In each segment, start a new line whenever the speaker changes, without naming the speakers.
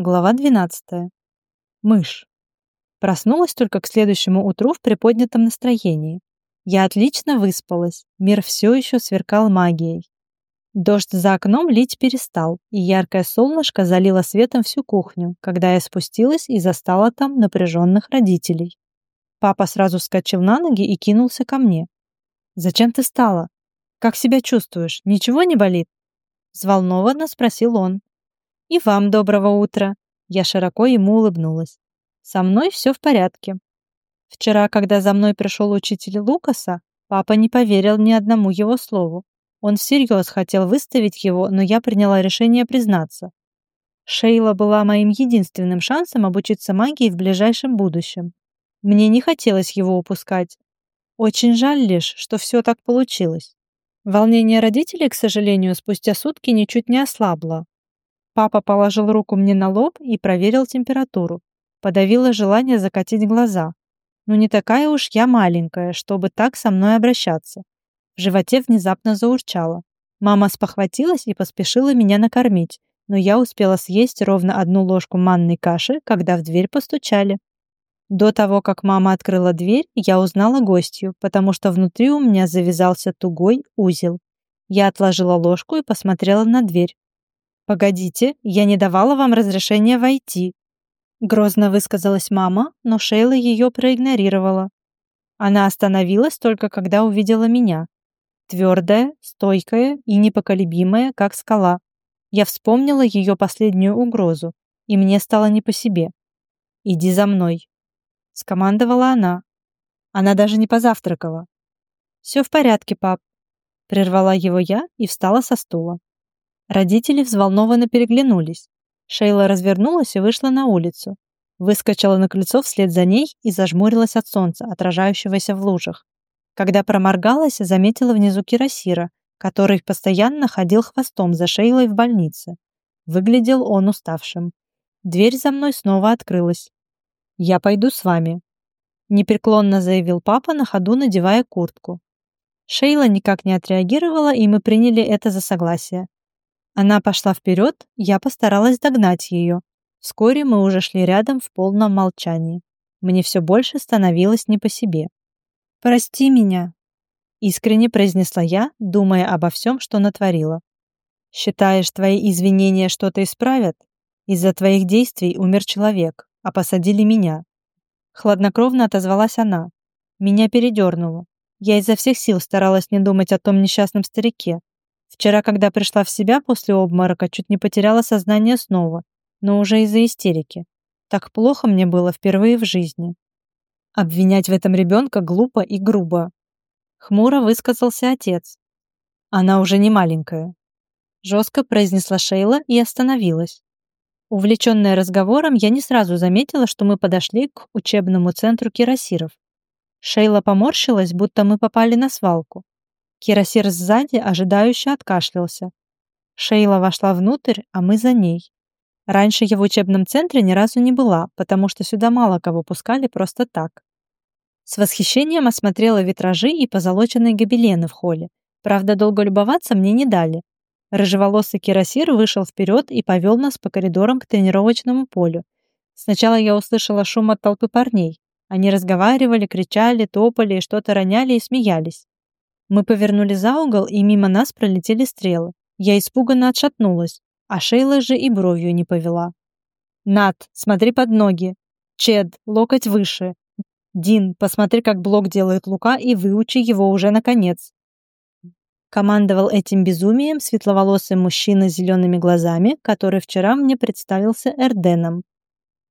Глава 12. Мышь. Проснулась только к следующему утру в приподнятом настроении. Я отлично выспалась, мир все еще сверкал магией. Дождь за окном лить перестал, и яркое солнышко залило светом всю кухню, когда я спустилась и застала там напряженных родителей. Папа сразу вскочил на ноги и кинулся ко мне. «Зачем ты встала? Как себя чувствуешь? Ничего не болит?» Взволнованно спросил он. «И вам доброго утра!» Я широко ему улыбнулась. «Со мной все в порядке. Вчера, когда за мной пришел учитель Лукаса, папа не поверил ни одному его слову. Он всерьез хотел выставить его, но я приняла решение признаться. Шейла была моим единственным шансом обучиться магии в ближайшем будущем. Мне не хотелось его упускать. Очень жаль лишь, что все так получилось. Волнение родителей, к сожалению, спустя сутки ничуть не ослабло. Папа положил руку мне на лоб и проверил температуру. Подавило желание закатить глаза. Ну не такая уж я маленькая, чтобы так со мной обращаться. В животе внезапно заурчало. Мама спохватилась и поспешила меня накормить, но я успела съесть ровно одну ложку манной каши, когда в дверь постучали. До того, как мама открыла дверь, я узнала гостью, потому что внутри у меня завязался тугой узел. Я отложила ложку и посмотрела на дверь. «Погодите, я не давала вам разрешения войти», грозно высказалась мама, но Шейла ее проигнорировала. Она остановилась только когда увидела меня. Твердая, стойкая и непоколебимая, как скала. Я вспомнила ее последнюю угрозу, и мне стало не по себе. «Иди за мной», — скомандовала она. Она даже не позавтракала. «Все в порядке, пап», — прервала его я и встала со стула. Родители взволнованно переглянулись. Шейла развернулась и вышла на улицу. Выскочила на крыльцо вслед за ней и зажмурилась от солнца, отражающегося в лужах. Когда проморгалась, заметила внизу кирасира, который постоянно ходил хвостом за Шейлой в больнице. Выглядел он уставшим. Дверь за мной снова открылась. «Я пойду с вами», — непреклонно заявил папа, на ходу надевая куртку. Шейла никак не отреагировала, и мы приняли это за согласие. Она пошла вперед, я постаралась догнать ее. Вскоре мы уже шли рядом в полном молчании. Мне все больше становилось не по себе. «Прости меня», — искренне произнесла я, думая обо всем, что натворила. «Считаешь, твои извинения что-то исправят? Из-за твоих действий умер человек, а посадили меня». Хладнокровно отозвалась она. Меня передернуло. Я изо всех сил старалась не думать о том несчастном старике, Вчера, когда пришла в себя после обморока, чуть не потеряла сознание снова, но уже из-за истерики. Так плохо мне было впервые в жизни. Обвинять в этом ребенка глупо и грубо. Хмуро высказался отец. Она уже не маленькая. Жестко произнесла Шейла и остановилась. Увлеченная разговором, я не сразу заметила, что мы подошли к учебному центру кирасиров. Шейла поморщилась, будто мы попали на свалку. Кирасир сзади ожидающе откашлялся. Шейла вошла внутрь, а мы за ней. Раньше я в учебном центре ни разу не была, потому что сюда мало кого пускали просто так. С восхищением осмотрела витражи и позолоченные гобелены в холле. Правда, долго любоваться мне не дали. Рыжеволосый кирасир вышел вперед и повел нас по коридорам к тренировочному полю. Сначала я услышала шум от толпы парней. Они разговаривали, кричали, топали, что-то роняли и смеялись. Мы повернули за угол, и мимо нас пролетели стрелы. Я испуганно отшатнулась, а Шейла же и бровью не повела. «Над, смотри под ноги! Чед, локоть выше! Дин, посмотри, как блок делает Лука, и выучи его уже наконец!» Командовал этим безумием светловолосый мужчина с зелеными глазами, который вчера мне представился Эрденом.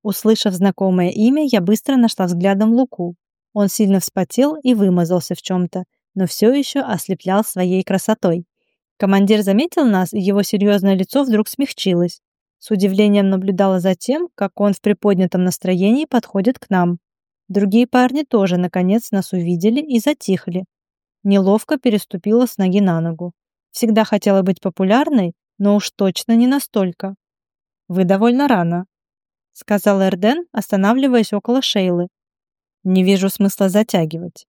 Услышав знакомое имя, я быстро нашла взглядом Луку. Он сильно вспотел и вымазался в чем-то, но все еще ослеплял своей красотой. Командир заметил нас, и его серьезное лицо вдруг смягчилось. С удивлением наблюдала за тем, как он в приподнятом настроении подходит к нам. Другие парни тоже, наконец, нас увидели и затихли. Неловко переступила с ноги на ногу. Всегда хотела быть популярной, но уж точно не настолько. «Вы довольно рано», — сказал Эрден, останавливаясь около Шейлы. «Не вижу смысла затягивать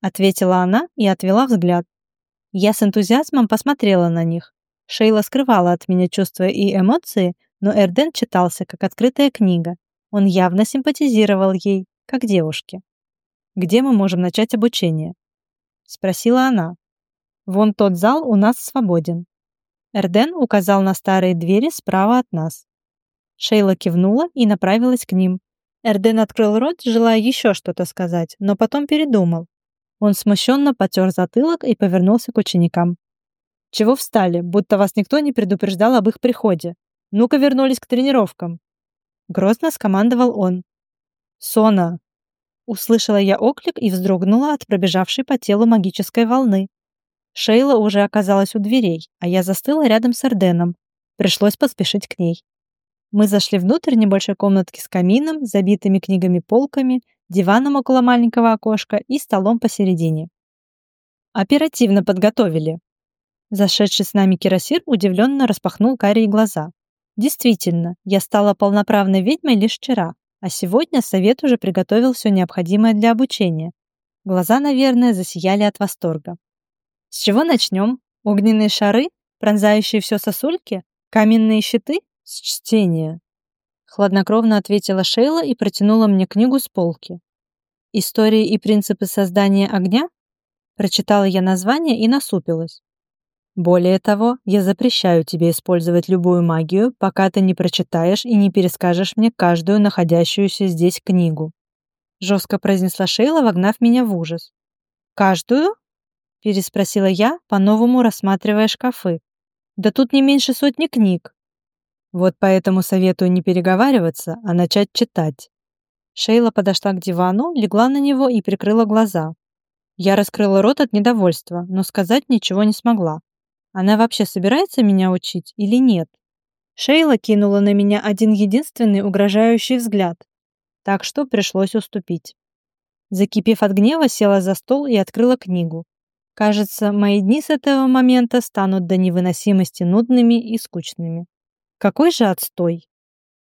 ответила она и отвела взгляд. Я с энтузиазмом посмотрела на них. Шейла скрывала от меня чувства и эмоции, но Эрден читался как открытая книга. Он явно симпатизировал ей, как девушке. «Где мы можем начать обучение?» — спросила она. «Вон тот зал у нас свободен». Эрден указал на старые двери справа от нас. Шейла кивнула и направилась к ним. Эрден открыл рот, желая еще что-то сказать, но потом передумал. Он смущенно потер затылок и повернулся к ученикам. «Чего встали, будто вас никто не предупреждал об их приходе? Ну-ка вернулись к тренировкам!» Грозно скомандовал он. «Сона!» Услышала я оклик и вздрогнула от пробежавшей по телу магической волны. Шейла уже оказалась у дверей, а я застыла рядом с Эрденом. Пришлось поспешить к ней. Мы зашли внутрь небольшой комнатки с камином, забитыми книгами полками, диваном около маленького окошка и столом посередине. Оперативно подготовили. Зашедший с нами Кирасир удивленно распахнул карие глаза. Действительно, я стала полноправной ведьмой лишь вчера, а сегодня совет уже приготовил все необходимое для обучения. Глаза, наверное, засияли от восторга. С чего начнем? Огненные шары? Пронзающие все сосульки? Каменные щиты? С чтения. Хладнокровно ответила Шейла и протянула мне книгу с полки. «Истории и принципы создания огня?» Прочитала я название и насупилась. Более того, я запрещаю тебе использовать любую магию, пока ты не прочитаешь и не перескажешь мне каждую находящуюся здесь книгу. Жестко произнесла Шейла, вогнав меня в ужас. «Каждую?» — переспросила я, по-новому рассматривая шкафы. «Да тут не меньше сотни книг». «Вот поэтому советую не переговариваться, а начать читать». Шейла подошла к дивану, легла на него и прикрыла глаза. Я раскрыла рот от недовольства, но сказать ничего не смогла. Она вообще собирается меня учить или нет? Шейла кинула на меня один единственный угрожающий взгляд, так что пришлось уступить. Закипев от гнева, села за стол и открыла книгу. Кажется, мои дни с этого момента станут до невыносимости нудными и скучными. Какой же отстой!